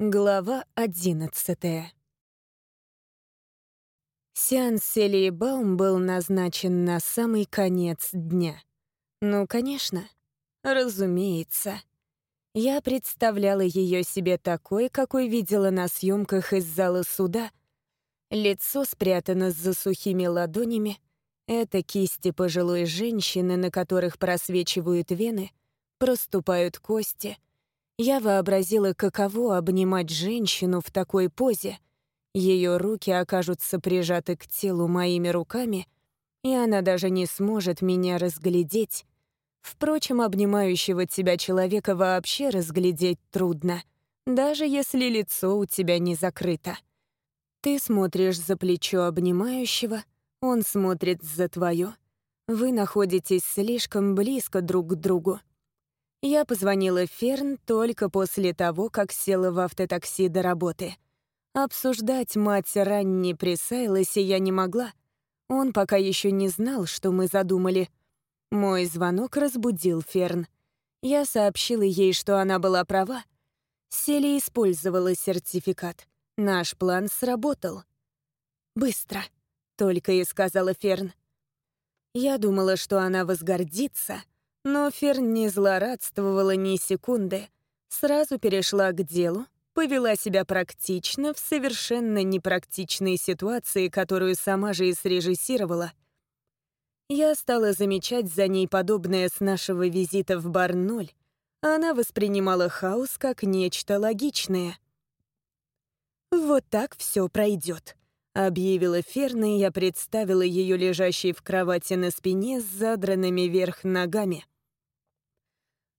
Глава одиннадцатая. Сеанс Селии Баум был назначен на самый конец дня. Ну, конечно. Разумеется. Я представляла ее себе такой, какой видела на съемках из зала суда. Лицо спрятано за сухими ладонями. Это кисти пожилой женщины, на которых просвечивают вены, проступают кости — я вообразила, каково обнимать женщину в такой позе. Ее руки окажутся прижаты к телу моими руками, и она даже не сможет меня разглядеть. Впрочем, обнимающего тебя человека вообще разглядеть трудно, даже если лицо у тебя не закрыто. Ты смотришь за плечо обнимающего, он смотрит за твое. Вы находитесь слишком близко друг к другу. Я позвонила Ферн только после того, как села в автотакси до работы. Обсуждать мать Ранни при Сайлосе я не могла. Он пока еще не знал, что мы задумали. Мой звонок разбудил Ферн. Я сообщила ей, что она была права. Сели использовала сертификат. Наш план сработал. «Быстро», — только и сказала Ферн. Я думала, что она возгордится — но Ферн не злорадствовала ни секунды. Сразу перешла к делу, повела себя практично в совершенно непрактичной ситуации, которую сама же и срежиссировала. Я стала замечать за ней подобное с нашего визита в бар «Ноль». Она воспринимала хаос как нечто логичное. «Вот так все пройдет», — объявила Ферна, и я представила ее лежащей в кровати на спине с задранными вверх ногами.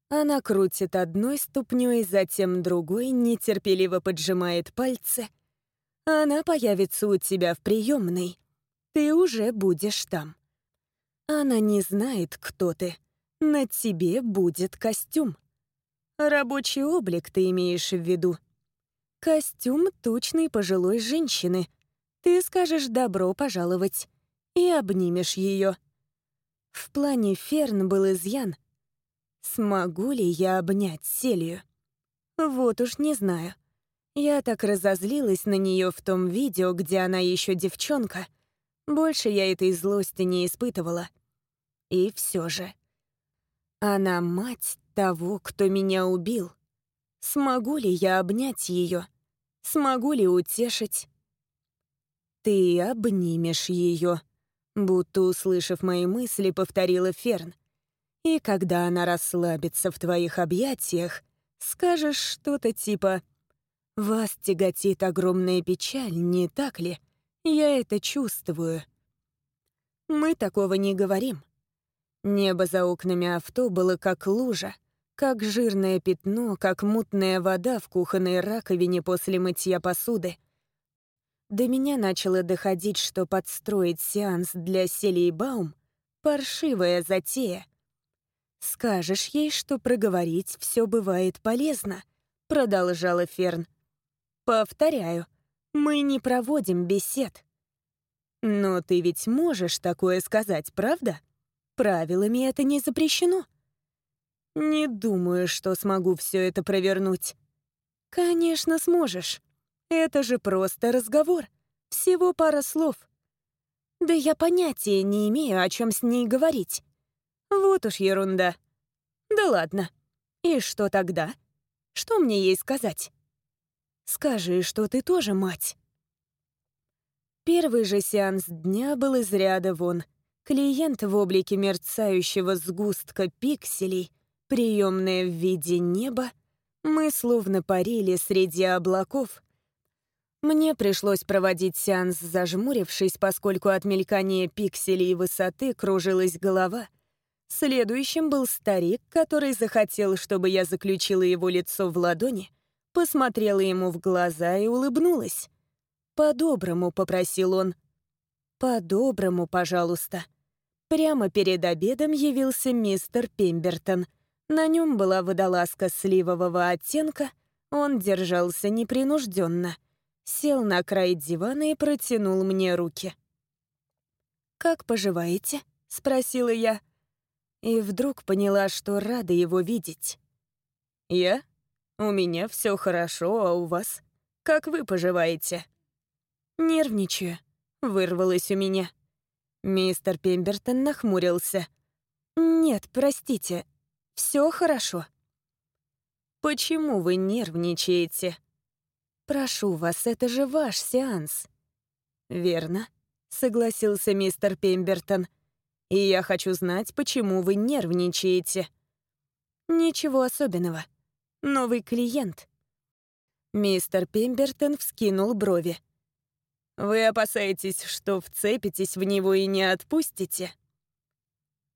Она крутит одной ступней, затем другой, нетерпеливо поджимает пальцы. Она появится у тебя в приемной. Ты уже будешь там. Она не знает, кто ты. На тебе будет костюм. Рабочий облик ты имеешь в виду. Костюм тучной пожилой женщины. Ты скажешь «добро пожаловать» и обнимешь ее. В плане Ферн был изъян — Смогу ли я обнять Селию? Вот уж не знаю. Я так разозлилась на нее в том видео, где она еще девчонка. Больше я этой злости не испытывала. И все же. Она мать того, кто меня убил. Смогу ли я обнять ее? Смогу ли утешить? Ты обнимешь ее, будто услышав мои мысли, повторила Ферн. И когда она расслабится в твоих объятиях, скажешь что-то типа «Вас тяготит огромная печаль, не так ли? Я это чувствую». Мы такого не говорим. Небо за окнами авто было как лужа, как жирное пятно, как мутная вода в кухонной раковине после мытья посуды. До меня начало доходить, что подстроить сеанс для Селии Баум — паршивая затея — «Скажешь ей, что проговорить все бывает полезно», — продолжала Ферн. «Повторяю, мы не проводим бесед». «Но ты ведь можешь такое сказать, правда? Правилами это не запрещено». «Не думаю, что смогу все это провернуть». «Конечно, сможешь. Это же просто разговор. Всего пара слов». «Да я понятия не имею, о чем с ней говорить. Вот уж ерунда. Да ладно. И что тогда? Что мне ей сказать? Скажи, что ты тоже мать. Первый же сеанс дня был из ряда вон. Клиент в облике мерцающего сгустка пикселей, приемная в виде неба, мы словно парили среди облаков. Мне пришлось проводить сеанс, зажмурившись, поскольку от мелькания пикселей и высоты кружилась голова — Следующим был старик, который захотел, чтобы я заключила его лицо в ладони, посмотрела ему в глаза и улыбнулась. «По-доброму», — попросил он. «По-доброму, пожалуйста». Прямо перед обедом явился мистер Пембертон. На нем была водолазка сливового оттенка, он держался непринужденно. Сел на край дивана и протянул мне руки. «Как поживаете?» — спросила я и вдруг поняла, что рада его видеть. «Я? У меня все хорошо, а у вас? Как вы поживаете?» «Нервничаю», — вырвалось у меня. Мистер Пембертон нахмурился. «Нет, простите, все хорошо». «Почему вы нервничаете?» «Прошу вас, это же ваш сеанс». «Верно», — согласился мистер Пембертон. «И я хочу знать, почему вы нервничаете». «Ничего особенного. Новый клиент». Мистер Пембертон вскинул брови. «Вы опасаетесь, что вцепитесь в него и не отпустите?»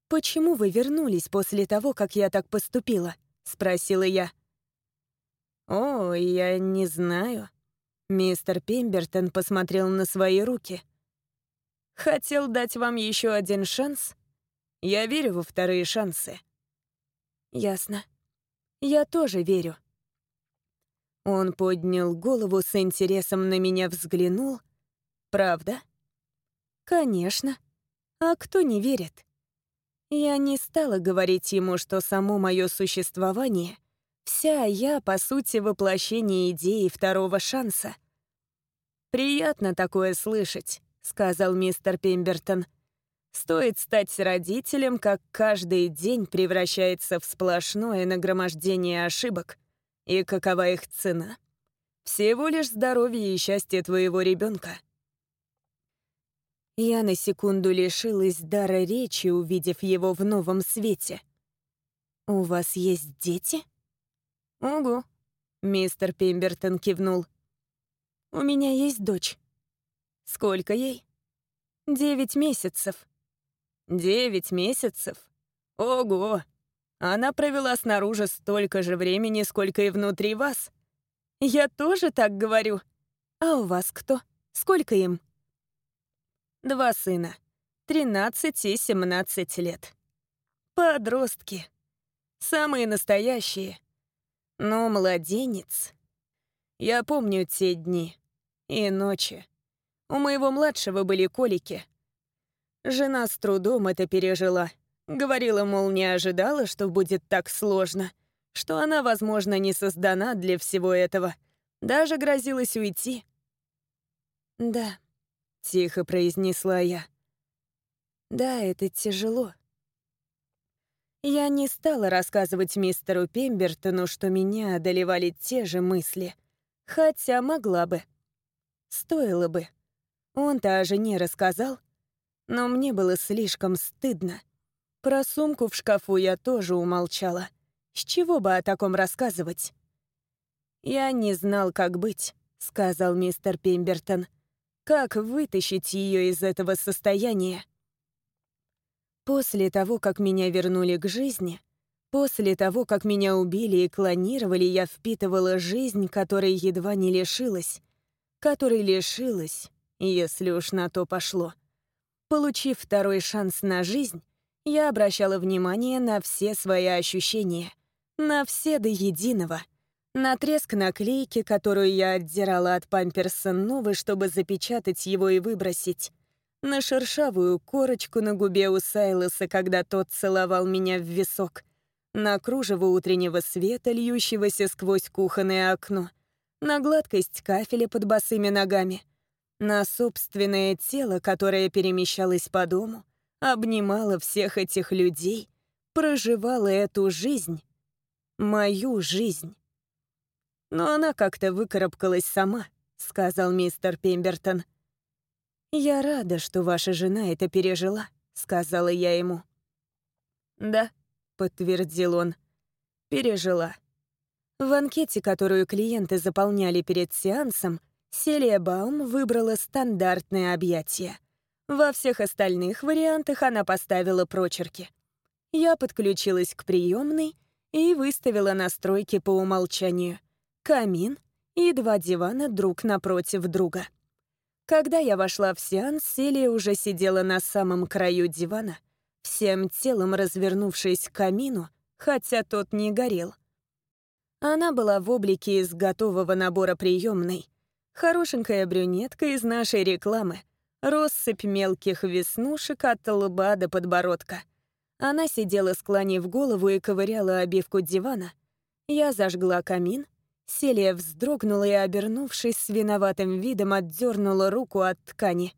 «Почему вы вернулись после того, как я так поступила?» — спросила я. «О, я не знаю». Мистер Пембертон посмотрел на свои руки. «Хотел дать вам еще один шанс. Я верю во вторые шансы». «Ясно. Я тоже верю». Он поднял голову с интересом на меня взглянул. «Правда?» «Конечно. А кто не верит?» Я не стала говорить ему, что само мое существование — Вся я, по сути, воплощение идеи второго шанса. «Приятно такое слышать», — сказал мистер Пембертон. «Стоит стать родителем, как каждый день превращается в сплошное нагромождение ошибок. И какова их цена? Всего лишь здоровье и счастье твоего ребенка. Я на секунду лишилась дара речи, увидев его в новом свете. «У вас есть дети?» «Ого», — мистер Пембертон кивнул. «У меня есть дочь». «Сколько ей?» «Девять месяцев». «Девять месяцев? Ого! Она провела снаружи столько же времени, сколько и внутри вас. Я тоже так говорю. А у вас кто? Сколько им?» «Два сына. Тринадцать и семнадцать лет. Подростки. Самые настоящие. Но младенец... Я помню те дни и ночи. У моего младшего были колики. Жена с трудом это пережила. Говорила, мол, не ожидала, что будет так сложно, что она, возможно, не создана для всего этого. Даже грозилась уйти. «Да», — тихо произнесла я. «Да, это тяжело. Я не стала рассказывать мистеру Пембертону, что меня одолевали те же мысли. Хотя могла бы. Стоило бы. Он-то о жене рассказал. Но мне было слишком стыдно. Про сумку в шкафу я тоже умолчала. С чего бы о таком рассказывать? «Я не знал, как быть», — сказал мистер Пембертон. «Как вытащить ее из этого состояния?» После того, как меня вернули к жизни, после того, как меня убили и клонировали, я впитывала жизнь, которой едва не лишилась, которой лишилась, если уж на то пошло. Получив второй шанс на жизнь, я обращала внимание на все свои ощущения, на все до единого, на треск наклейки, которую я отдирала от памперса новый, чтобы запечатать его и выбросить, на шершавую корочку на губе у Сайлоса, когда тот целовал меня в висок, на кружево утреннего света, льющегося сквозь кухонное окно, на гладкость кафеля под босыми ногами, на собственное тело, которое перемещалось по дому, обнимало всех этих людей, проживало эту жизнь, мою жизнь. Но она как-то выкарабкалась сама, сказал мистер Пембертон. «Я рада, что ваша жена это пережила», — сказала я ему. «Да», — подтвердил он, — «пережила». В анкете, которую клиенты заполняли перед сеансом, Селия Баум выбрала стандартное объятие. Во всех остальных вариантах она поставила прочерки. Я подключилась к приемной и выставила настройки по умолчанию. Камин и два дивана друг напротив друга. Когда я вошла в сеанс, Селия уже сидела на самом краю дивана, всем телом развернувшись к камину, хотя тот не горел. Она была в облике из готового набора приемной. Хорошенькая брюнетка из нашей рекламы. Россыпь мелких веснушек от лба до подбородка. Она сидела, склонив голову и ковыряла обивку дивана. Я зажгла камин, Селия вздрогнула и, обернувшись с виноватым видом, отдернула руку от ткани.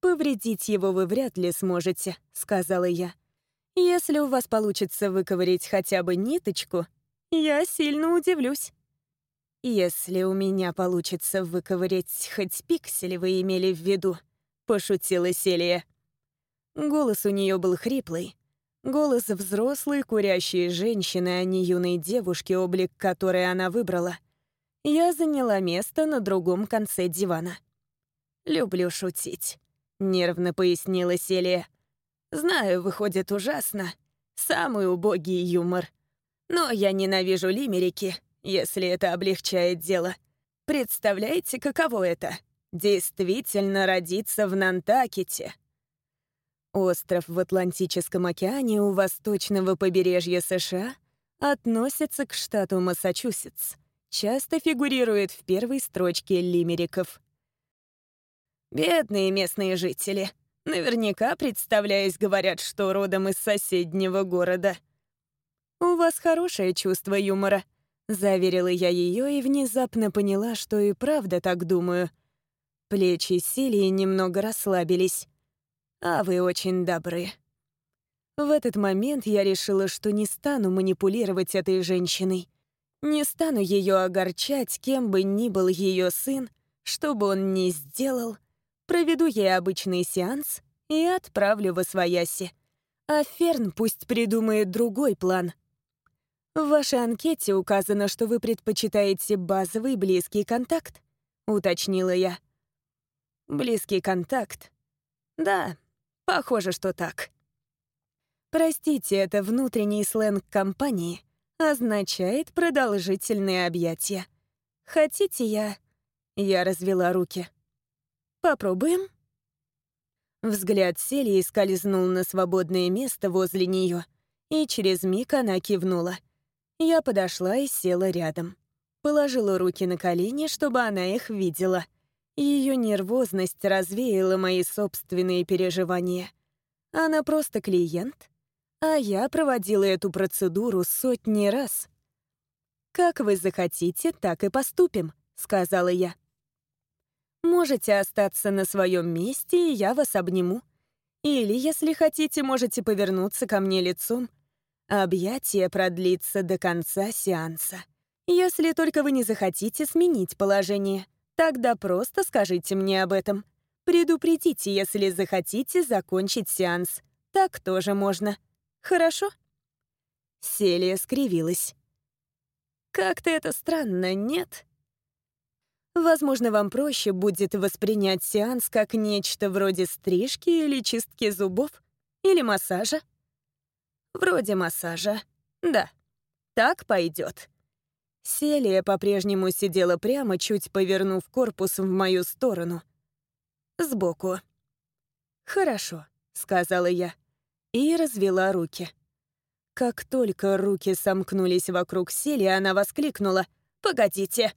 «Повредить его вы вряд ли сможете», — сказала я. «Если у вас получится выковырять хотя бы ниточку, я сильно удивлюсь». «Если у меня получится выковырять хоть пиксель, вы имели в виду», — пошутила Селия. Голос у нее был хриплый. Голос взрослой курящей женщины, а не юной девушки, облик которой она выбрала. Я заняла место на другом конце дивана. «Люблю шутить», — нервно пояснила Селия. «Знаю, выходит ужасно. Самый убогий юмор. Но я ненавижу лимерики, если это облегчает дело. Представляете, каково это? Действительно родиться в Нантакете». Остров в Атлантическом океане у восточного побережья США относится к штату Массачусетс. Часто фигурирует в первой строчке лимериков. Бедные местные жители. Наверняка, представляясь, говорят, что родом из соседнего города. «У вас хорошее чувство юмора», — заверила я ее и внезапно поняла, что и правда так думаю. Плечи Силии немного расслабились. А вы очень добры. В этот момент я решила, что не стану манипулировать этой женщиной. Не стану ее огорчать, кем бы ни был ее сын, что бы он ни сделал. Проведу ей обычный сеанс и отправлю в Освояси. А Ферн пусть придумает другой план. В вашей анкете указано, что вы предпочитаете базовый близкий контакт, уточнила я. Близкий контакт. Да, Похоже, что так. Простите, это внутренний сленг компании означает продолжительные объятия. Хотите я... Я развела руки. Попробуем? Взгляд Селии скользнул на свободное место возле нее, и через миг она кивнула. Я подошла и села рядом. Положила руки на колени, чтобы она их видела. Ее нервозность развеяла мои собственные переживания. Она просто клиент, а я проводила эту процедуру сотни раз. «Как вы захотите, так и поступим», — сказала я. «Можете остаться на своем месте, и я вас обниму. Или, если хотите, можете повернуться ко мне лицом. Объятие продлится до конца сеанса. Если только вы не захотите сменить положение». Тогда просто скажите мне об этом. Предупредите, если захотите закончить сеанс. Так тоже можно. Хорошо?» Селия скривилась. «Как-то это странно, нет?» Возможно, вам проще будет воспринять сеанс как нечто вроде стрижки или чистки зубов, или массажа. Вроде массажа. Да, так пойдет. Селия по-прежнему сидела прямо, чуть повернув корпус в мою сторону. Сбоку. «Хорошо», — сказала я, и развела руки. Как только руки сомкнулись вокруг Селии, она воскликнула «Погодите!».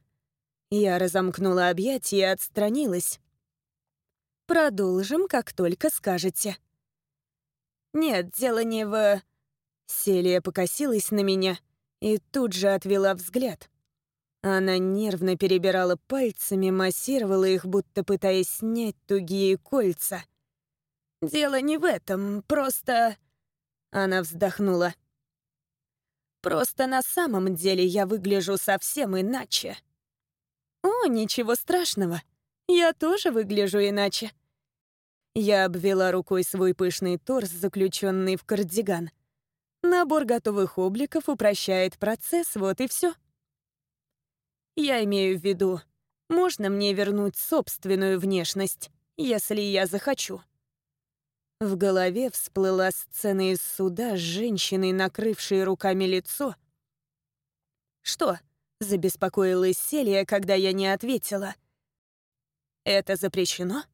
Я разомкнула объятия и отстранилась. «Продолжим, как только скажете». «Нет, дело не в...» Селия покосилась на меня — и тут же отвела взгляд. Она нервно перебирала пальцами, массировала их, будто пытаясь снять тугие кольца. «Дело не в этом, просто...» Она вздохнула. «Просто на самом деле я выгляжу совсем иначе». «О, ничего страшного. Я тоже выгляжу иначе». Я обвела рукой свой пышный торс, заключенный в кардиган. Набор готовых обликов упрощает процесс, вот и все. Я имею в виду, можно мне вернуть собственную внешность, если я захочу. В голове всплыла сцена из суда с женщиной, накрывшей руками лицо. «Что?» — забеспокоилась Селия, когда я не ответила. «Это запрещено?»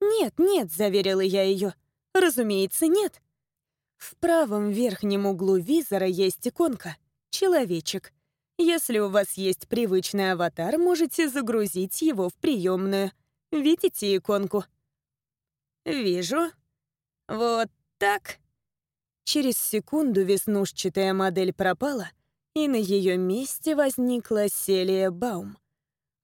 «Нет, нет», — заверила я ее. «Разумеется, нет. В правом верхнем углу визора есть иконка «Человечек». Если у вас есть привычный аватар, можете загрузить его в приемную. Видите иконку? Вижу. Вот так. Через секунду веснушчатая модель пропала, и на ее месте возникла Селия Баум.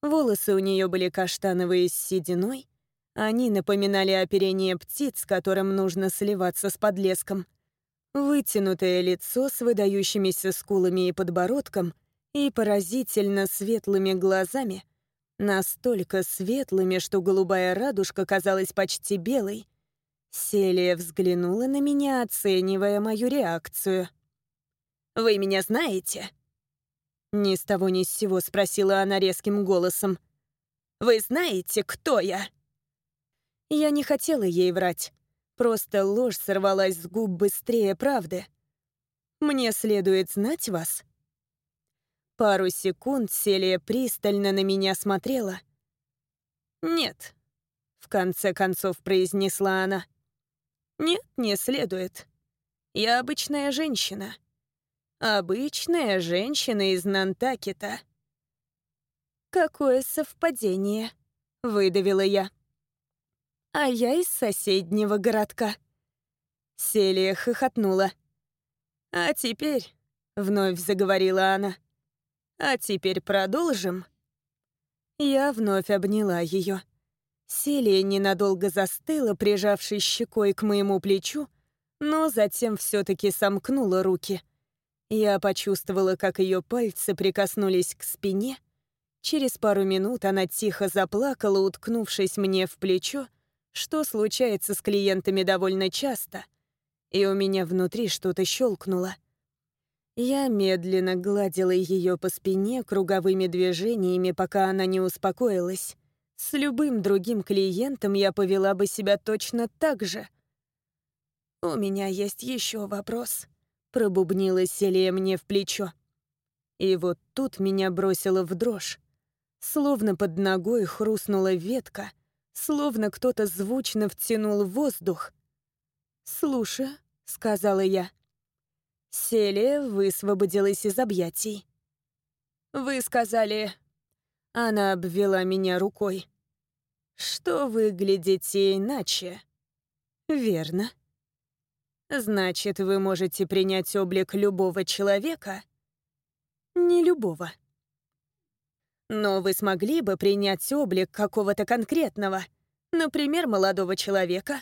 Волосы у нее были каштановые с сединой, они напоминали оперение птиц, которым нужно сливаться с подлеском. Вытянутое лицо с выдающимися скулами и подбородком и поразительно светлыми глазами, настолько светлыми, что голубая радужка казалась почти белой. Селия взглянула на меня, оценивая мою реакцию. «Вы меня знаете?» Ни с того ни с сего спросила она резким голосом. «Вы знаете, кто я?» Я не хотела ей врать. Просто ложь сорвалась с губ быстрее правды. «Мне следует знать вас?» Пару секунд Селия пристально на меня смотрела. «Нет», — в конце концов произнесла она. «Нет, не следует. Я обычная женщина. Обычная женщина из Нантакета». «Какое совпадение», — выдавила я а я из соседнего городка». Селия хохотнула. «А теперь», — вновь заговорила она, — «а теперь продолжим». Я вновь обняла ее. Селия ненадолго застыла, прижавшись щекой к моему плечу, но затем все таки сомкнула руки. Я почувствовала, как ее пальцы прикоснулись к спине. Через пару минут она тихо заплакала, уткнувшись мне в плечо, что случается с клиентами довольно часто, и у меня внутри что-то щелкнуло. Я медленно гладила ее по спине круговыми движениями, пока она не успокоилась. С любым другим клиентом я повела бы себя точно так же. «У меня есть еще вопрос», — пробубнила Селия мне в плечо. И вот тут меня бросило в дрожь. Словно под ногой хрустнула ветка — словно кто-то звучно втянул воздух. «Слушай», — сказала я. Селия высвободилась из объятий. «Вы сказали...» Она обвела меня рукой. «Что выглядите иначе?» «Верно. Значит, вы можете принять облик любого человека?» «Не любого», но вы смогли бы принять облик какого-то конкретного, например, молодого человека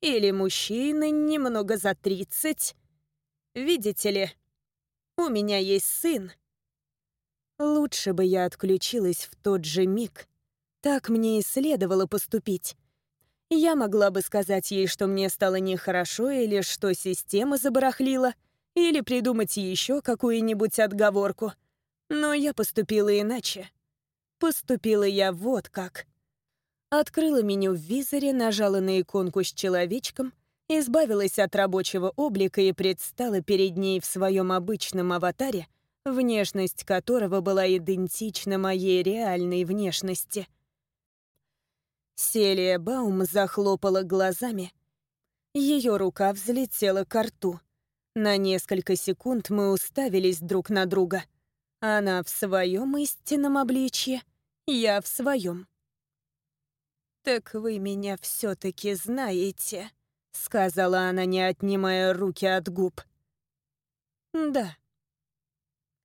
или мужчины немного за 30. Видите ли, у меня есть сын. Лучше бы я отключилась в тот же миг. Так мне и следовало поступить. Я могла бы сказать ей, что мне стало нехорошо или что система забарахлила, или придумать еще какую-нибудь отговорку. Но я поступила иначе. Поступила я вот как. Открыла меню в визоре, нажала на иконку с человечком, избавилась от рабочего облика и предстала перед ней в своем обычном аватаре, внешность которого была идентична моей реальной внешности. Селия Баум захлопала глазами. Ее рука взлетела к рту. На несколько секунд мы уставились друг на друга. Она в своем истинном обличье — я в своем. «Так вы меня все-таки знаете», — сказала она, не отнимая руки от губ. «Да».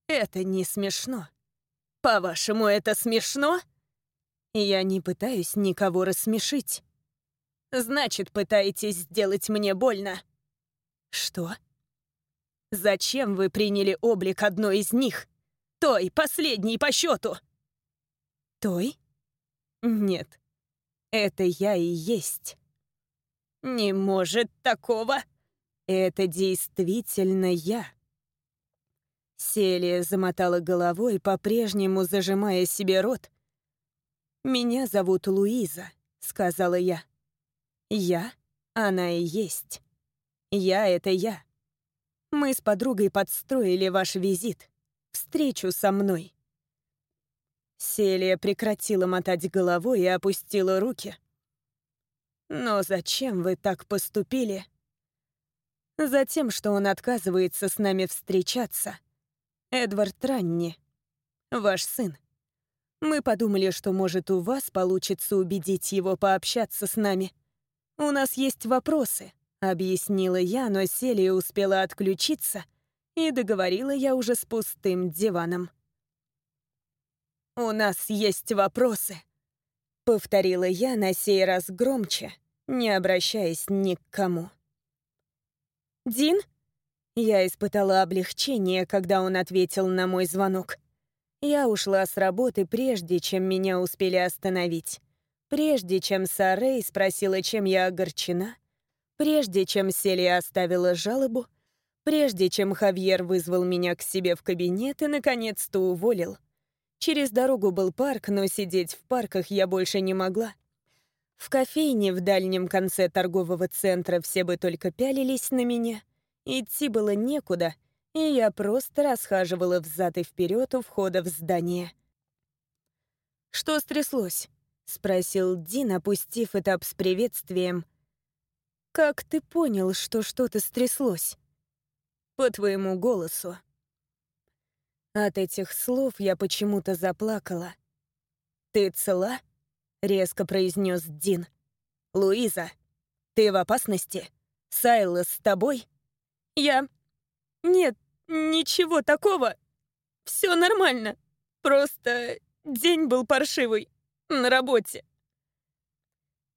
«Это не смешно. По-вашему, это смешно?» «Я не пытаюсь никого рассмешить». «Значит, пытаетесь сделать мне больно». «Что?» «Зачем вы приняли облик одной из них? Той, последней по счету?» Той? Нет. Это я и есть. Не может такого. Это действительно я. Селия замотала головой, по-прежнему зажимая себе рот. «Меня зовут Луиза», — сказала я. «Я? Она и есть. Я — это я. Мы с подругой подстроили ваш визит, встречу со мной. Селия прекратила мотать головой и опустила руки. «Но зачем вы так поступили?» «Затем, что он отказывается с нами встречаться. Эдвард Ранни, ваш сын. Мы подумали, что, может, у вас получится убедить его пообщаться с нами. У нас есть вопросы», — объяснила я, но Селия успела отключиться, И договорила я уже с пустым диваном. «У нас есть вопросы», — повторила я на сей раз громче, не обращаясь ни к кому. «Дин?» Я испытала облегчение, когда он ответил на мой звонок. Я ушла с работы, прежде чем меня успели остановить. Прежде чем Сарей спросила, чем я огорчена. Прежде чем Селия оставила жалобу. Прежде чем Хавьер вызвал меня к себе в кабинет и, наконец-то, уволил. Через дорогу был парк, но сидеть в парках я больше не могла. В кофейне в дальнем конце торгового центра все бы только пялились на меня. Идти было некуда, и я просто расхаживала взад и вперед у входа в здание. «Что стряслось?» — спросил Дин, опустив этап с приветствием. «Как ты понял, что что-то стряслось?» «По твоему голосу». От этих слов я почему-то заплакала. «Ты цела?» — резко произнес Дин. «Луиза, ты в опасности? Сайлос с тобой?» «Я... Нет, ничего такого. Все нормально. Просто день был паршивый на работе».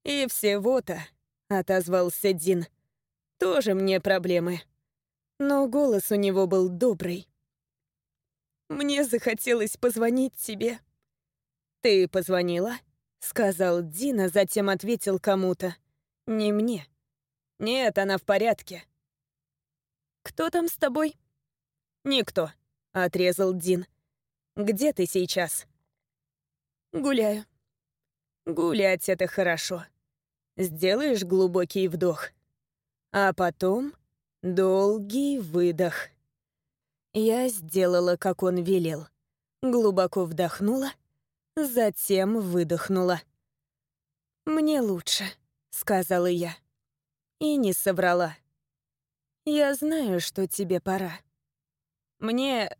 «И всего-то», — отозвался Дин, — «тоже мне проблемы». Но голос у него был добрый. «Мне захотелось позвонить тебе». «Ты позвонила?» Сказал Дин, а затем ответил кому-то. Не мне. Нет, она в порядке. Кто там с тобой? Никто, отрезал Дин. Где ты сейчас? Гуляю. Гулять — это хорошо. Сделаешь глубокий вдох. А потом долгий выдох. Я сделала, как он велел. Глубоко вдохнула — затем выдохнула. «Мне лучше», — сказала я. И не соврала. «Я знаю, что тебе пора». «Мне...»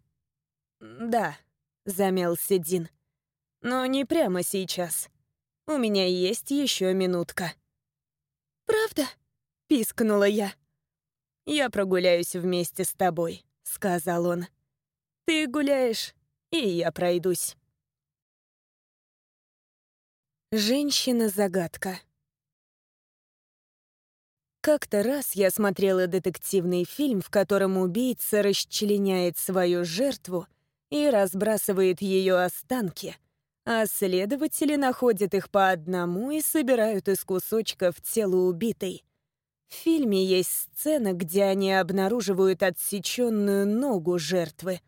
«Да», — замялся Дин. «Но не прямо сейчас. У меня есть еще минутка». «Правда?» — пискнула я. «Я прогуляюсь вместе с тобой», — сказал он. «Ты гуляешь, и я пройдусь». Женщина-загадка. Как-то раз я смотрела детективный фильм, в котором убийца расчленяет свою жертву и разбрасывает ее останки, а следователи находят их по одному и собирают из кусочков тело убитой. В фильме есть сцена, где они обнаруживают отсеченную ногу жертвы,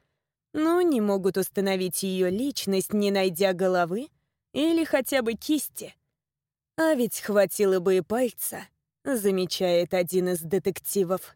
но не могут установить ее личность, не найдя головы, или хотя бы кисти. А ведь хватило бы и пальца, замечает один из детективов.